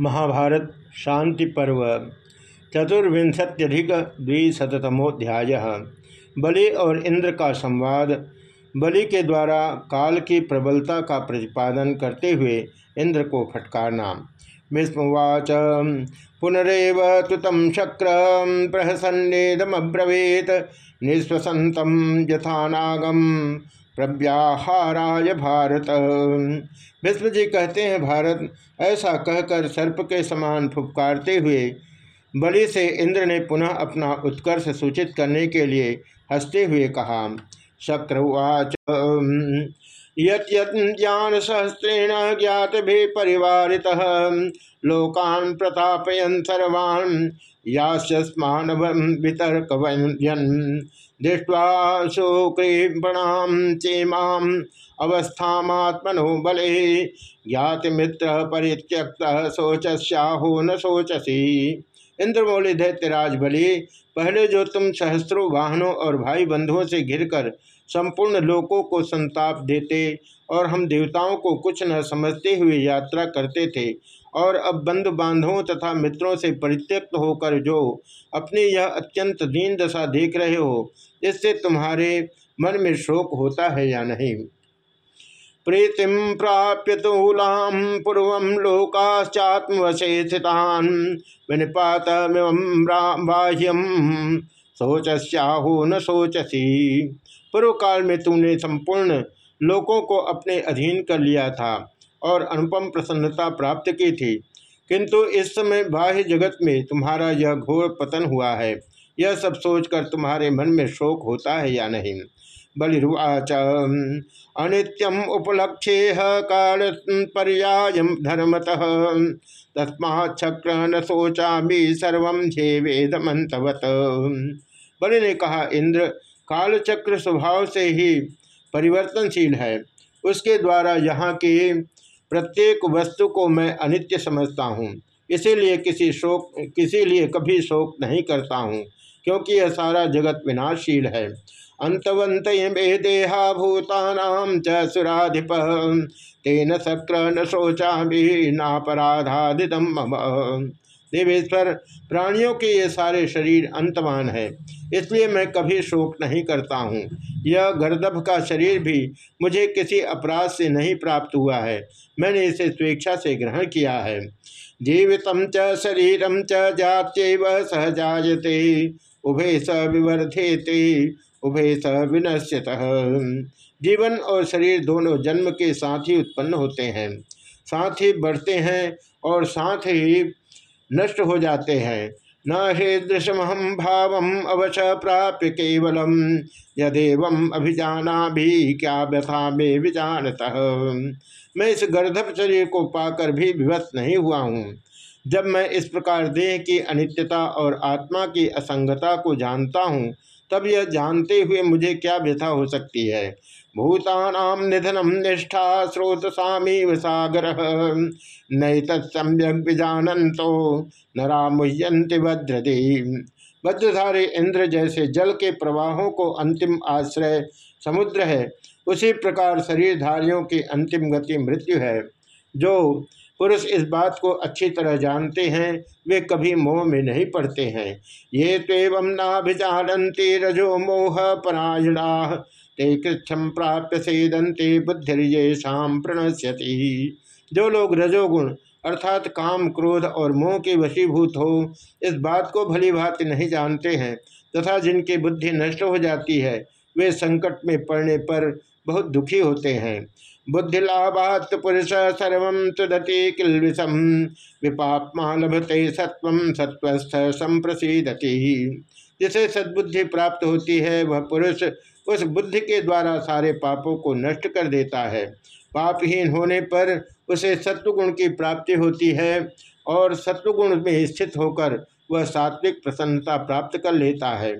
महाभारत शांति पर्व, चतुर्विंशत्यधिक द्विशतमोध्याय बलि और इंद्र का संवाद, बलि के द्वारा काल की प्रबलता का प्रतिपादन करते हुए इंद्र को फटकारना। विस्मुवाच, पुनरव तुतम शक्र प्रहसन्नेदमब्रवीत निस्वसंतम यथानागम। प्रव्याहाराय भारत। विष्णु जी कहते हैं, भारत, ऐसा कहकर सर्प के समान फुपकारते हुए बलि से इंद्र ने पुनः अपना उत्कर्ष सूचित करने के लिए हँसते हुए कहा शक्रवाच यज्ञान सहस्रेण ज्ञात भी परिवार लोकान प्रतापयन सर्वान् यास्मान वितर्क दृष्ट्वा सुकृपणाम चेमाम अवस्थात्मनो बले ज्ञात मित्र परित्यक्त शोचस्याहो न शोचसी। इंद्रमौली दैत्यराज बलि पहले जो तुम सहस्त्रों वाहनों और भाई बंधुओं से घिरकर संपूर्ण लोकों को संताप देते और हम देवताओं को कुछ न समझते हुए यात्रा करते थे और अब बंधु बांधवों तथा मित्रों से परित्यक्त होकर जो अपनी यह अत्यंत दीन दशा देख रहे हो, इससे तुम्हारे मन में शोक होता है या नहीं? प्रीतिम प्राप्य तूलाम पूर्व लोकाश्चात्मवशे स्थितान विनिपात बाह्यम सोचस्याहो न सोचसी पूर्व काल में तुमने संपूर्ण लोकों को अपने अधीन कर लिया था। और अनुपम प्रसन्नता प्राप्त की थी। किंतु इस समय बाह्य जगत में तुम्हारा यह घोर पतन हुआ है। यह सब सोचकर तुम्हारे मन में शोक होता है या नहीं? बलिवाच अनित्यम उपलक्ष्य काल पर्याय धर्मतः। तस्मा चक्र न सोचा भी सर्व झे वेद वेदमंतवत बलि ने कहा, इंद्र, कालचक्र स्वभाव से ही परिवर्तनशील है। उसके द्वारा यहाँ के प्रत्येक वस्तु को मैं अनित्य समझता हूँ। इसीलिए किसी शोक, किसी लिए कभी शोक नहीं करता हूँ, क्योंकि यह सारा जगत विनाशील है। अंतवंत मे देहा भूतानाम चुराधिप तेन शक्र न शोचा भी नापराधादितम देवेश्वर प्राणियों के ये सारे शरीर अंतमान है। इसलिए मैं कभी शोक नहीं करता हूँ। यह गर्दभ का शरीर भी मुझे किसी अपराध से नहीं प्राप्त हुआ है। मैंने इसे स्वेच्छा से ग्रहण किया है। जीवित च, शरीरम च, जात्यव सहजाते उभे स विवर्धेते, उभे स विनश्यत। जीवन और शरीर दोनों जन्म के साथ ही उत्पन्न होते हैं। साथ ही बढ़ते हैं और साथ ही नष्ट हो जाते हैं। न हे हृदृशमहम भाव अवश प्राप्य केवलम यदेव अभिजाना भी क्या व्यथा में विजानत। मैं इस गर्धप शरीर को पाकर भी विवश नहीं हुआ हूँ। जब मैं इस प्रकार देह की अनित्यता और आत्मा की असंगता को जानता हूँ, तब यह जानते हुए मुझे क्या व्यथा हो सकती है? भूतानाम निधनम निष्ठा स्रोत सामीव सागर। नई तत्सम्यक विजानंतो नरा मुह्यंति भद्रदी। भद्रधारी इंद्र जैसे जल के प्रवाहों को अंतिम आश्रय समुद्र है, उसी प्रकार शरीरधारियों की अंतिम गति मृत्यु है। जो पुरुष इस बात को अच्छी तरह जानते हैं, वे कभी मोह में नहीं पड़ते हैं। ये तो नाभिजानती रजो मोह परायणा। ते कृच्छम प्राप्य सेदंते बुद्धिर्येषाम प्रणश्यति। जो लोग रजोगुण अर्थात काम, क्रोध और मोह के वशीभूत हो, इस बात को भली भांति नहीं जानते हैं, तथा जिनकी बुद्धि नष्ट हो जाती है, वे संकट में पड़ने पर बहुत दुखी होते हैं। बुद्धिलाभात पुरुष सर्व तुदति किलविषम विपापमा लभते सत्व सत्वस्थ संप्रसिदति। जिसे सद्बुद्धि प्राप्त होती है, वह पुरुष उस बुद्धि के द्वारा सारे पापों को नष्ट कर देता है। पापहीन होने पर उसे सत्वगुण की प्राप्ति होती है और सत्वगुण में स्थित होकर वह सात्विक प्रसन्नता प्राप्त कर लेता है।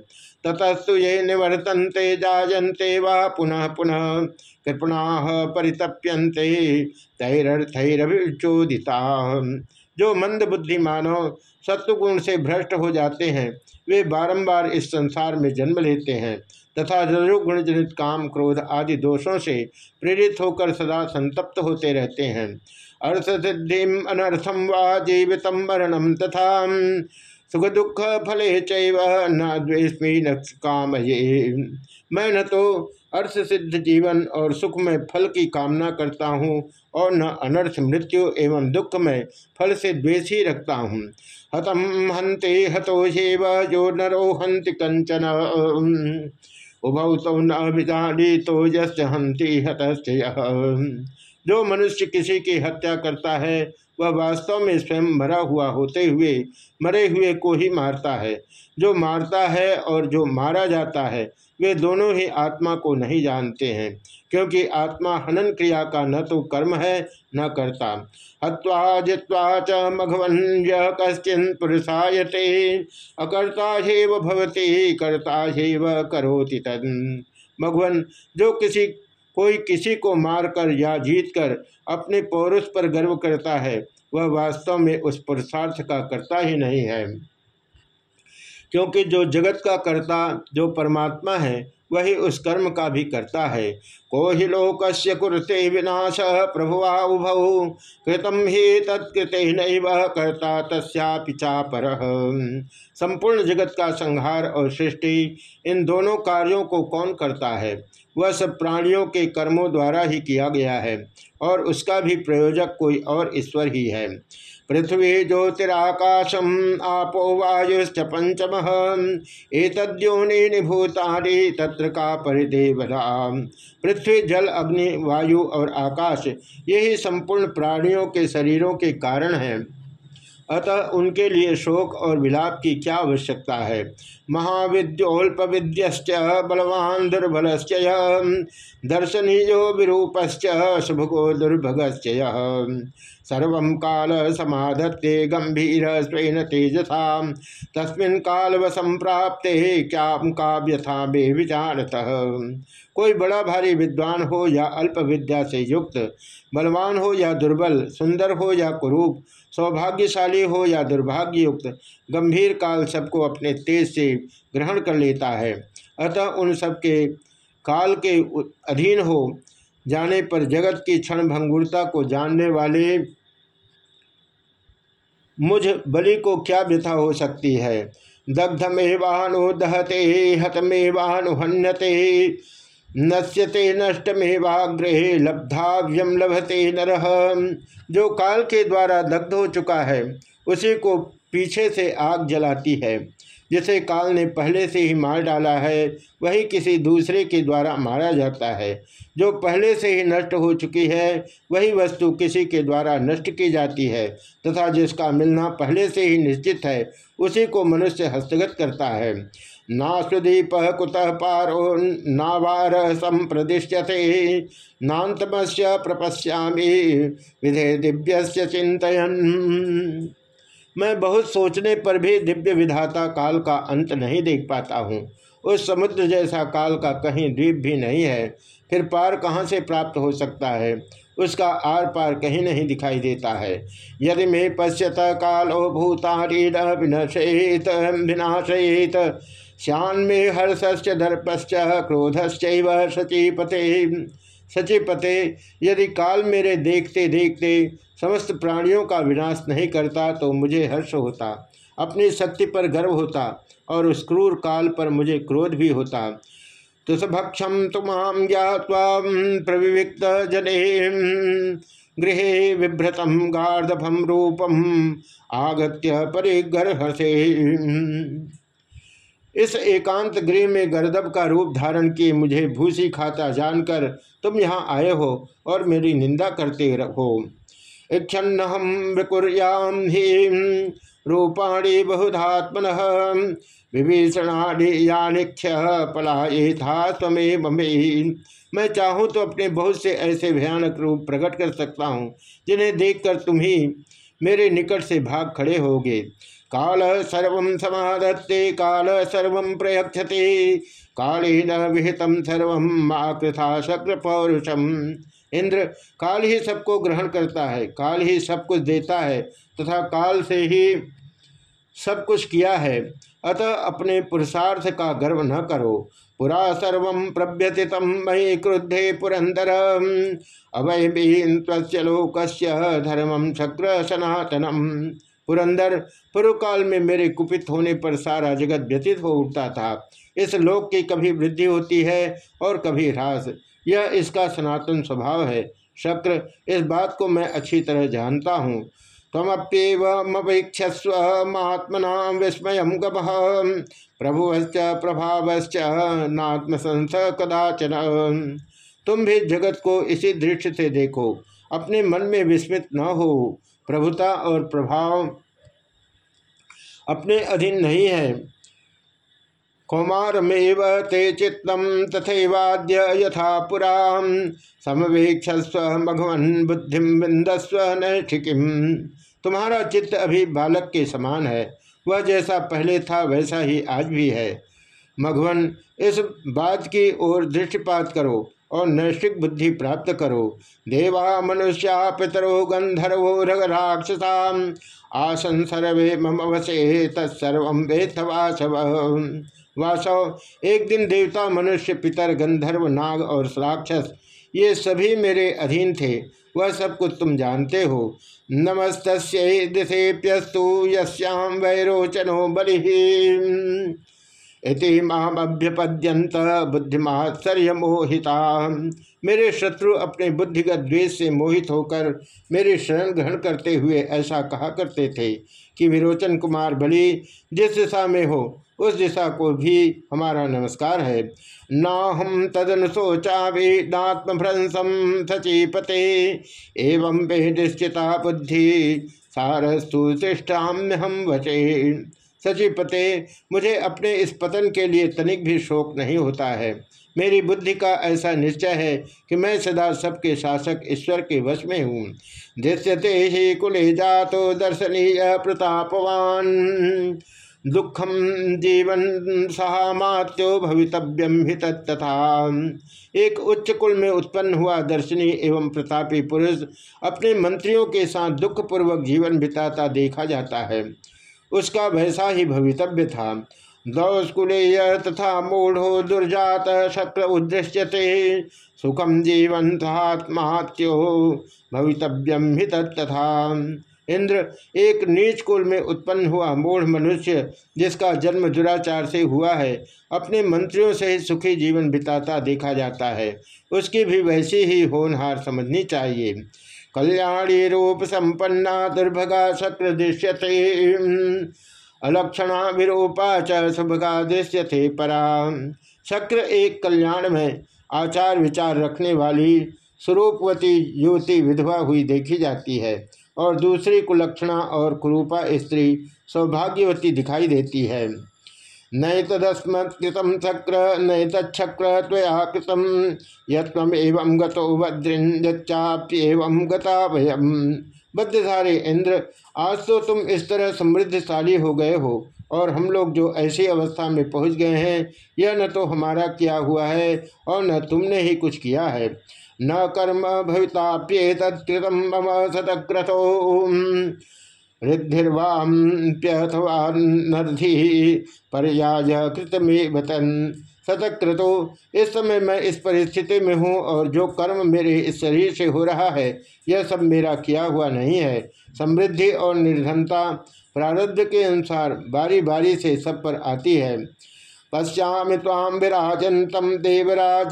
ततस्तु ये निवर्तनते जायन्ते वा पुनः पुनः कृपणा परितप्यन्ते तैरर्थैरभिचोदिता जो मंद बुद्धि मानव सत्वगुण से भ्रष्ट हो जाते हैं, वे बारंबार इस संसार में जन्म लेते हैं। तथा रजोगुण जनित काम, क्रोध आदि दोषों से प्रेरित होकर सदा संतप्त होते रहते हैं। अर्थ सिद्धि अनर्थम व जीवित मरणम तथा सुख दुख फले चैव न द्वेष्मी न काम मैं न तो अर्थ सिद्ध जीवन और सुख में फल की कामना करता हूँ और न अनर्थ मृत्यु एवं दुख में फल से द्वेष ही रखता हूँ। हतम हंते हतो हेव जो नरो हंति कंचन उभौ तो न तो यश हंति हत जो मनुष्य किसी की हत्या करता है, वह वास्तव में स्वयं मरा हुआ होते हुए, मरे हुए को ही मारता है। जो मारता है और जो मारा जाता है वे दोनों ही आत्मा को नहीं जानते हैं, क्योंकि आत्मा हनन क्रिया का न तो कर्म है, न करता। हवा जित्वा च मघवन कश्चिन पुरुषायते, अकर्ता हेव भवती, कर्ता हेव करोति तद मघवन, जो किसी, कोई किसी को मारकर या जीतकर अपने पौरुष पर गर्व करता है, वह वास्तव में उस पुरुषार्थ का करता ही नहीं है। क्योंकि जो जगत का कर्ता, जो परमात्मा है, वही उस कर्म का भी करता है। को ही लोकस्य कुरते विनाश प्रभुआ उभौ कृतम ही तत्कृते नैव कर्ता तस्या पर संपूर्ण जगत का संहार और सृष्टि, इन दोनों कार्यों को कौन करता है? वह सब प्राणियों के कर्मों द्वारा ही किया गया है, और उसका भी प्रयोजक कोई और ईश्वर ही है। पृथ्वी ज्योतिराकाशम आपो वायुश्च पंचम एतद्योनि भूतानि तत्र का परिदेवरा पृथ्वी, जल, अग्नि, वायु और आकाश, यही संपूर्ण प्राणियों के शरीरों के कारण हैं। अतः उनके लिए शोक और विलाप की क्या आवश्यकता है? महाविद्योल्प विद्यश्च बलवान दुर्बल दर्शनीयो विरूपश्च शुभगो दुर्भगश्च सर्व काल समाधत्ते गंभीर स्वेन तेजसा तस्मिन् कालवशं प्राप्ते क्या काव्यथा बे विचारत कोई बड़ा भारी विद्वान हो या अल्प विद्या से युक्त, बलवान हो या दुर्बल, सुंदर हो या कुरूप, सौभाग्यशाली हो या दुर्भाग्य युक्त गंभीर काल सबको अपने तेज से ग्रहण कर लेता है। अतः उन सबके काल के अधीन हो जाने पर जगत की क्षण भंगुरता को जानने वाले मुझ बलि को क्या व्यथा हो सकती है? दग्धमेवानु दहते हतमेवानुहन्यते नश्यते नष्ट में नष्टमेवाग्रहे लब्धाव्यम लभते नरह जो काल के द्वारा दग्ध हो चुका है, उसी को पीछे से आग जलाती है। जिसे काल ने पहले से ही मार डाला है, वही किसी दूसरे के द्वारा मारा जाता है। जो पहले से ही नष्ट हो चुकी है, वही वस्तु किसी के द्वारा नष्ट की जाती है, तथा जिसका मिलना पहले से ही निश्चित है, उसी को मनुष्य हस्तगत करता है। ना सुदीप कुतः पारो नावार संप्रदिश्यते नातमस्य प्रपश्यामी, विधे दिव्य चिंतन मैं बहुत सोचने पर भी दिव्य विधाता काल का अंत नहीं देख पाता हूँ। उस समुद्र जैसा काल का कहीं द्वीप भी नहीं है। फिर पार कहाँ से प्राप्त हो सकता है? उसका आर पार कहीं नहीं दिखाई देता है। यदि मे पश्यत कालो भूतारीण विनशेत विनाशयेत श्यान में हर्षश्च, दर्पश्च क्रोधश्च सचीपते सचिपते यदि काल मेरे देखते देखते समस्त प्राणियों का विनाश नहीं करता तो मुझे हर्ष होता, अपनी शक्ति पर गर्व होता और उस क्रूर काल पर मुझे क्रोध भी होता। तुसभक्षम तुमाम ज्ञावा प्रविविक्त जने गृह विभ्रतम गार्धभम रूपम, आगत्य परिगर्हसे। इस एकांत गृह में गर्दभ का रूप धारण किए मुझे भूसी खाता जानकर तुम यहाँ आए हो और मेरी निंदा करते हो इच्छन्नहम विकुर्याम रूपाणी बहुधात्मन विभीषणाढ़ यानिख्य पलाये था तमेव मैं चाहूँ तो अपने बहुत से ऐसे भयानक रूप प्रकट कर सकता हूँ जिन्हें देखकर तुम ही मेरे निकट से भाग खड़े होगे। काल सर्व समाधत्ते काल सर्व प्रयक्षते कालेन विहितम सर्व आकृथा शक्र पौरुषम इंद्र काल ही सबको ग्रहण करता है, काल ही सब कुछ देता है, तथा काल से ही सब कुछ किया है। अतः अपने पुरुषार्थ का गर्व न करो। पुरा सर्व प्रभ्यति मयि क्रुद्धे पुरंदर अवैबीन लोकस्य धर्मम शक्र सनातनम पुरंदर पूर्व काल में मेरे कुपित होने पर सारा जगत व्यतीत हो उठता था। इस लोक की कभी वृद्धि होती है और कभी ह्रास। यह इसका सनातन स्वभाव है। शक्र, इस बात को मैं अच्छी तरह जानता हूँ। तमप्येवीक्षस्व महात्मना विस्मय गम। प्रभुवश्च, प्रभावश्च नात्मसंस कदाचन तुम भी जगत को इसी दृष्टि से देखो। अपने मन में विस्मित न हो। प्रभुता और प्रभाव अपने अधीन नहीं है। कौमारमेव ते चित्तम तथैवाद्य यथा पुरा समवेक्षस्व भगवन बुद्धि बिंदस्व नैठिकीम तुम्हारा चित्त अभी बालक के समान है। वह जैसा पहले था, वैसा ही आज भी है। मघवन इस बात की ओर दृष्टिपात करो। और नैष्ठिक बुद्धि प्राप्त करो। देवा मनुष्या पितरो गंधर्वो रग राक्षसा आसन सर्वे मम वसे तत्सर्व वेथवासव वासव। एक दिन देवता, मनुष्य, पितर, गंधर्व, नाग और राक्षस, ये सभी मेरे अधीन थे। वह सब कुछ तुम जानते हो। नमस्त दिशेप्यस्तु यश्याम वैरोचनो बलि इति मामभ्यपद्यंत बुद्धिमाश्चर्य मोहिता मेरे शत्रु अपने बुद्धिगत द्वेष से मोहित होकर मेरे शरण ग्रहण करते हुए ऐसा कहा करते थे कि विरोचन कुमार बलि, जिस दिशा में हो, उस दिशा को भी हमारा नमस्कार है। न हम तदन सोचा वेदात्मभ्रंसम सचीपते, एवं वेदिश्चिता बुद्धि, सारस्तु हम वचे। सचिपते मुझे अपने इस पतन के लिए तनिक भी शोक नहीं होता है। मेरी बुद्धि का ऐसा निश्चय है कि मैं सदा सबके शासक ईश्वर के वश में हूँ। दृश्यते ही कुले जातो दर्शनीय प्रतापवान। दुखम जीवन सहामात्यो भवितव्यम ही तथा। एक उच्च कुल में उत्पन्न हुआ दर्शनी एवं प्रतापी पुरुष अपने मंत्रियों के साथ दुखपूर्वक जीवन बिताता देखा जाता है। उसका वैसा ही भवितव्य था। दौस्कुलेय तथा मूढ़ो दुर्जात शक्र उदृश्यते सुखम जीवन आत्मात्यो भवितव्यम ही तथा। इंद्र एक नीच कुल में उत्पन्न हुआ मूढ़ मनुष्य, जिसका जन्म दुराचार से हुआ है, अपने मंत्रियों से ही सुखी जीवन बिताता देखा जाता है। उसकी भी वैसी ही होनहार समझनी चाहिए। कल्याणी रूप संपन्ना दुर्भगा शक्र दृश्यते। अलक्षणा विरूपा च सुभगा दृश्यते परा। शक्र एक कल्याण में आचार विचार रखने वाली स्वरूपवती युवती विधवा हुई देखी जाती है और दूसरी कुलक्षणा और कुरूपा स्त्री सौभाग्यवती दिखाई देती है। नई तदस्मत्कृतम चक्र नई तक्र त्वया कृतम यम एवं गतो गता भयम बद्धधारे इंद्र, आज तो तुम इस तरह समृद्धशाली हो गए हो, और हम लोग जो ऐसी अवस्था में पहुँच गए हैं, यह न तो हमारा किया हुआ है, और न तुमने ही कुछ किया है। न कर्म भविताप्येतत्कृतम मम शतक्रतो ऋद्धिर्वाप्यथवा नर्धि पर्याय कृतमेव तन शतक्रतो इस समय मैं इस परिस्थिति में हूँ और जो कर्म मेरे इस शरीर से हो रहा है, यह सब मेरा किया हुआ नहीं है। समृद्धि और निर्धनता प्रारब्ध के अनुसार बारी बारी से सब पर आती है। पश्यामि ताम विराजंतम देवराजमवस्थित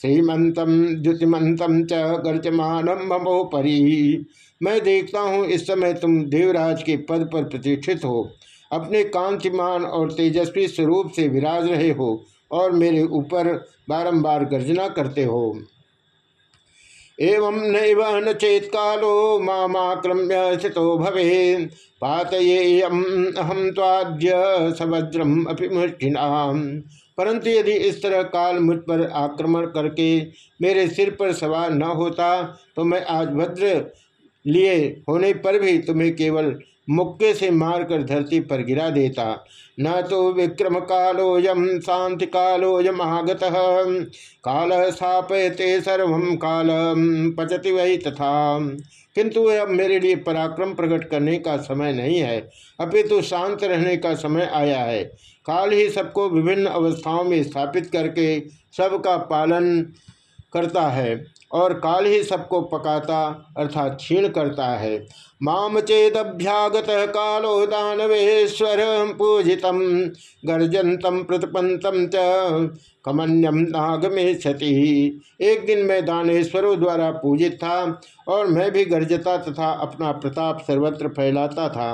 श्रीमंतम द्युतिमंतम च गर्जमानम ममोपरी। मैं देखता हूँ इस समय तुम देवराज के पद पर प्रतिष्ठित हो। अपने कांतिमान और तेजस्वी स्वरूप से विराज रहे हो और मेरे ऊपर बारंबार गर्जना करते हो। एवं न चेत कालो माक्रम्य स्थितो भवे पातयेयम अहम ताद्य सवज्रम अपि परंतु यदि इस तरह काल मुझ पर आक्रमण करके मेरे सिर पर सवार न होता तो मैं आज भद्र लिए होने पर भी तुम्हें केवल मुक्के से मारकर धरती पर गिरा देता। न तो विक्रम कालोयम शांति कालोयम आगत। काल स्थापयते सर्व काल पचति वही तथा। किंतु अब मेरे लिए पराक्रम प्रकट करने का समय नहीं है। अपितु तो शांत रहने का समय आया है। काल ही सबको विभिन्न अवस्थाओं में स्थापित करके सबका पालन करता है। और काल ही सबको पकाता अर्थात क्षीण करता है। माम चेदभ्यागत कालो दानवेश्वर पूजित गर्जनतम प्रतिपंतम च कमन्यम नागमेशति एक दिन मैं दानेश्वरों द्वारा पूजित था और मैं भी गर्जता तथा अपना प्रताप सर्वत्र फैलाता था।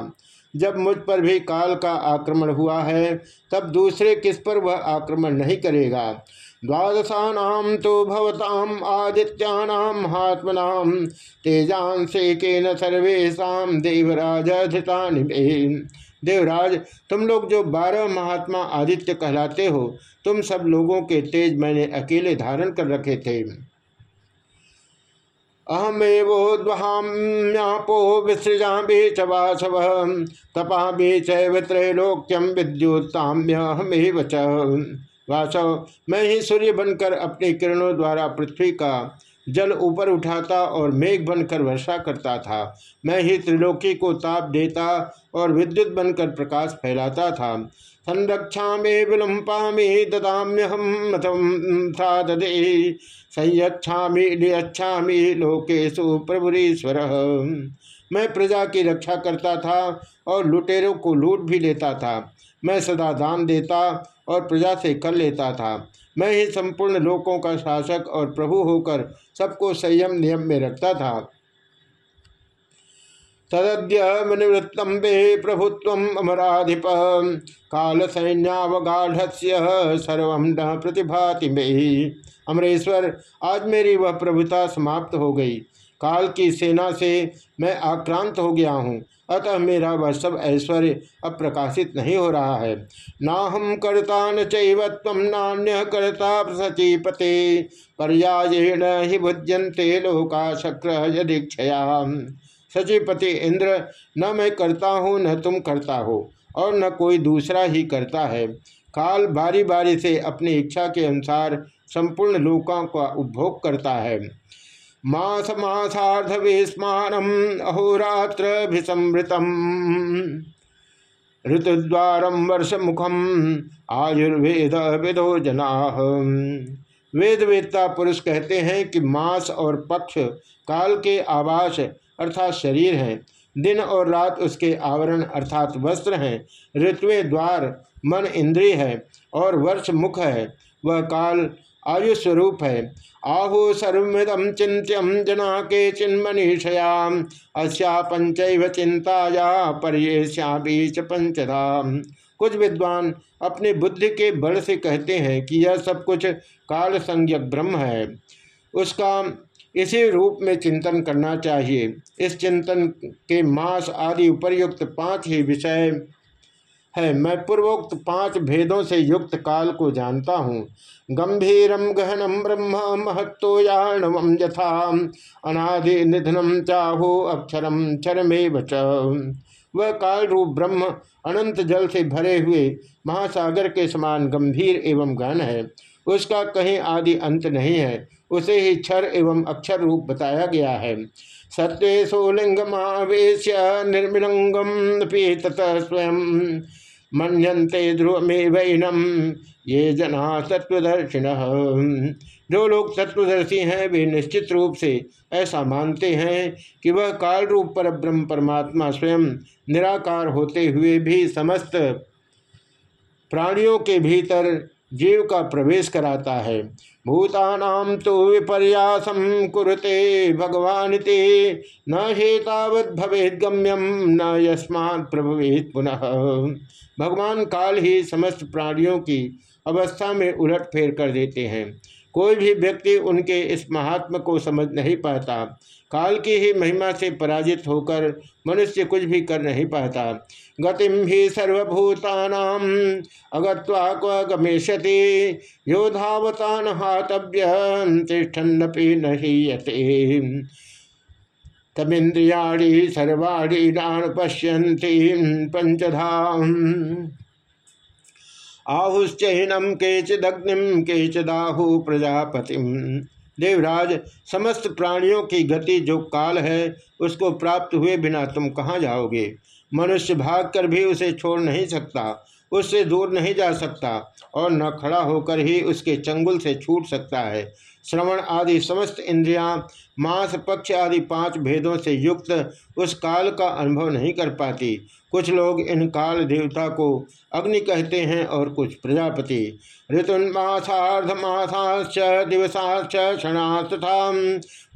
जब मुझ पर भी काल का आक्रमण हुआ है, तब दूसरे किस पर वह आक्रमण नहीं करेगा? द्वादशानाम तो भवताम आदित्यानाम महात्मनाम तेजांसे के न सर्वेशा देवराज देवराज, तुम लोग जो बारह महात्मा आदित्य कहलाते हो, तुम सब लोगों के तेज मैंने अकेले धारण कर रखे थे। अहमेवोद्वहाम्यापो विसृजा भी वासव, तपा भी त्रैलोक्यम विद्युताम्यहमेव च। वासव, मैं ही सूर्य बनकर अपने किरणों द्वारा पृथ्वी का जल ऊपर उठाता और मेघ बनकर वर्षा करता था। मैं ही त्रिलोकी को ताप देता और विद्युत बनकर प्रकाश फैलाता था। संरक्षा में विलंपा में ददाम्यहम मतम था ददे संयच्छा लियच्छा लोकेशु प्रभुरीश्वर। मैं प्रजा की रक्षा करता था और लुटेरों को लूट भी लेता था। मैं सदा दान देता और प्रजा से कर लेता था। मैं ही संपूर्ण लोकों का शासक और प्रभु होकर सबको संयम नियम में रखता था। तदद्य मनिवृत्तम वे प्रभुत्व अमराधिप। काल सैन्यावगाढ़ सर्व न प्रतिभाति में। अमरेश्वर, आज मेरी वह प्रभुता समाप्त हो गई। काल की सेना से मैं आक्रांत हो गया हूँ। अतः मेरा वह सब ऐश्वर्य अब प्रकाशित नहीं हो रहा है। ना हम कर्ता न चैवत्व नान्य कर्ता सचीपते पर्यायेण ही भुज्यंते लोका शक्र यदीक्षया। सचिपति इंद्र, न मैं करता हूँ, न तुम करता हो, और न कोई दूसरा ही करता है। काल बारी बारी से अपनी इच्छा के अनुसार संपूर्ण लोकों का उपभोग करता है। मास मासार्ध विस्मानम अहोरात्र भिसमृतम ऋतुद्वारम वर्ष मुखम आयुर्वेद विदो जना। वेद वेदता पुरुष कहते हैं कि मास और पक्ष काल के आवास अर्थात शरीर हैं। दिन और रात उसके आवरण अर्थात वस्त्र हैं। ऋतुए द्वार मन इंद्रिय है और वर्ष मुख है। वह काल आयु स्वरूप है। आहु सर्वदम चिंत्यम जना के चिन्मनीषयाम, अस्या पंच चिंताया बीच पंचधा कुछ विद्वान अपने बुद्धि के बल से कहते हैं कि यह सब कुछ काल संज्ञक ब्रह्म है। उसका इसी रूप में चिंतन करना चाहिए। इस चिंतन के मास आदि उपर्युक्त पाँच ही विषय है। मैं पूर्वोक्त पाँच भेदों से युक्त काल को जानता हूँ। गंभीरम गहनम ब्रह्म महत्वयाणव यथा। अनादि निधनम चाहो अक्षरम चरमे बच वह काल रूप ब्रह्म अनंत जल से भरे हुए महासागर के समान गंभीर एवं गहन है। उसका कहीं आदि अंत नहीं है। उसे ही क्षर एवं अक्षर रूप बताया गया है। सत्वेशो लिंगमावेश निर्मिलंगम ततः स्वयं। मनते ध्रुव में वैनम ये जना तत्वदर्शिन जो लोग तत्वदर्शी हैं, वे निश्चित रूप से ऐसा मानते हैं कि वह काल रूप पर ब्रह्म परमात्मा स्वयं निराकार होते हुए भी समस्त प्राणियों के भीतर जीव का प्रवेश कराता है। भूतानाम तो विपर्यासम कुरुते भगवान ते। न हेतावत भवेद गम्यम न यस्मात् प्रभवेद पुनः। भगवान काल ही समस्त प्राणियों की अवस्था में उलट फेर कर देते हैं। कोई भी व्यक्ति उनके इस महात्म को समझ नहीं पाता, काल की ही महिमा से पराजित होकर मनुष्य कुछ भी कर नहीं पाता। गतिम ही सर्वभूतानाम अगत्वा क्व गमेशति योधावतान हातव्य तिष्ठन्नपि नहीं तमिंद्रियाणी सर्वाणी नान पश्यंती पंचधा आहुश्चैनम केचिदग्निम केचिदाहु प्रजापति देवराज, समस्त प्राणियों की गति जो काल है, उसको प्राप्त हुए बिना तुम कहाँ जाओगे? मनुष्य भाग कर भी उसे छोड़ नहीं सकता, उससे दूर नहीं जा सकता, और न खड़ा होकर ही उसके चंगुल से छूट सकता है। श्रवण आदि समस्त इंद्रियाँ, मांस, पक्ष आदि पाँच भेदों से युक्त उस काल का अनुभव नहीं कर पाती। कुछ लोग इन काल देवता को अग्नि कहते हैं और कुछ प्रजापति। ऋतुन्मासार्धमासाश्च दिवसाश्च क्षणा तथा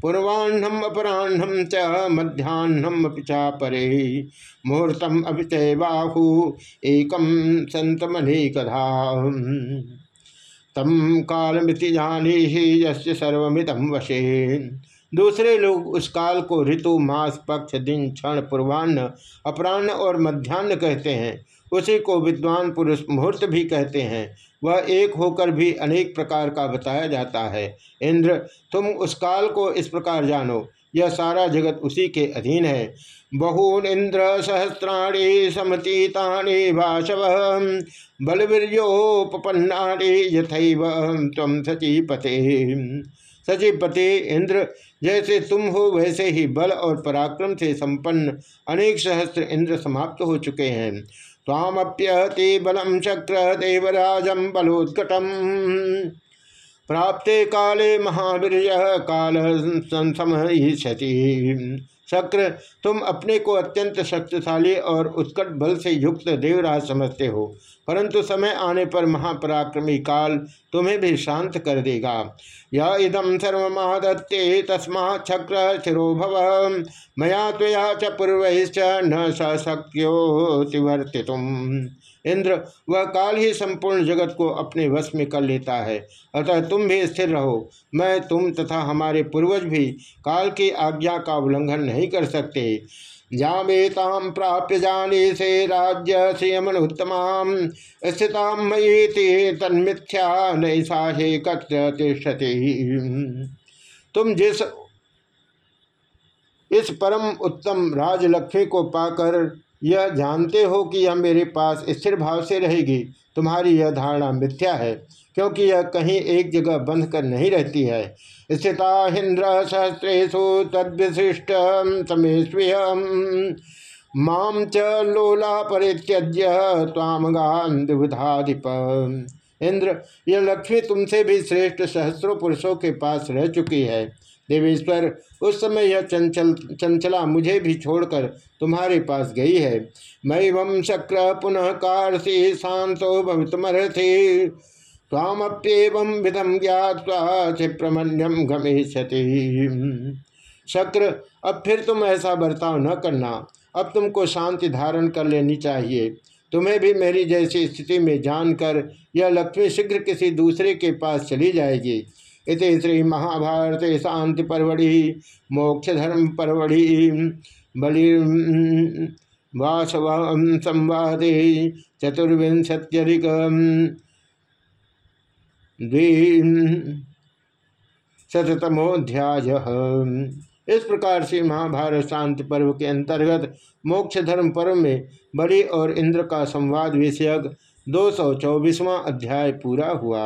पूर्वाह्नम अपराह्नम च, मध्याह्नम पिछा परे। मुहूर्तम अभिचैवाहु एकम संतमनेकधा तम कालमिति जानी ही यस्य सर्वमितम वशे। दूसरे लोग उस काल को ऋतु, मास, पक्ष, दिन, क्षण, पूर्वान्न, अपराह्न और मध्यान्ह कहते हैं। उसी को विद्वान पुरुष मुहूर्त भी कहते हैं। वह एक होकर भी अनेक प्रकार का बताया जाता है। इंद्र, तुम उस काल को इस प्रकार जानो। यह सारा जगत उसी के अधीन है। बहून इंद्र सहस्राणी समतीतानि भाषव बलवीर्योपन्नाणी यथैव तम सचीपते। सचीपते इंद्र, जैसे तुम हो वैसे ही बल और पराक्रम से संपन्न अनेक सहस्त्र इंद्र समाप्त हो चुके हैं। तामप्यति बलम चक्र देवराजम बलोत्कटम। प्राप्ते काले महावीर काल संसमयति शक्र, तुम अपने को अत्यंत शक्तिशाली और उत्कट बल से युक्त देवराज समझते हो, परंतु समय आने पर महापराक्रमी काल तुम्हें भी शांत कर देगा। यह इदम सर्वमादत्ते तस्मा चक्र शिरो भव मया तया च पूर्व न सशक्योतिवर्ति तुम इंद्र वह काल ही संपूर्ण जगत को अपने वश में कर लेता है। अतः तुम भी स्थिर रहो। मैं, तुम तथा हमारे पूर्वज भी काल की आज्ञा का उल्लंघन नहीं कर सकते। जामेताम प्राप्य जाने से राज्य संयमन उत्तम स्थिता मयी तन्मिथ्या नैसा हे कथ्य तुम जिस, इस परम उत्तम राजलक्ष्मी को पाकर यह जानते हो कि यह मेरे पास स्थिर भाव से रहेगी। तुम्हारी यह धारणा मिथ्या है, क्योंकि यह कहीं एक जगह बंध कर नहीं रहती है। स्थिता हिंद्र सहस्रेशु तद्विशिष्ट समेस्व्यम माम च लोला परित्यज्य ताम गांधिप इंद्र, यह लक्ष्मी तुमसे भी श्रेष्ठ सहस्रों पुरुषों के पास रह चुकी है। देवेश्वर, उस समय यह चंचल, चंचला मुझे भी छोड़कर तुम्हारे पास गई है। मैं वम शक्र पुनः कारसी शांतो भवितमर्थे तामप्येवं विधम ज्ञावा क्षिप्रमण्यम गमेशति शक्र, अब फिर तुम ऐसा बर्ताव न करना। अब तुमको शांति धारण कर लेनी चाहिए। तुम्हें भी मेरी जैसी स्थिति में जानकर यह लक्ष्मी शीघ्र किसी दूसरे के पास चली जाएगी। इति श्री महाभारत शांति परवड़ी, मोक्ष धर्म परवड़ी। बलि वासव संवादे चतुर्विंशत्यधिक शतमोध्याय इस प्रकार से महाभारत शांति पर्व के अंतर्गत मोक्ष धर्म पर्व में बलि और इंद्र का संवाद विषयक दो सौ अध्याय पूरा हुआ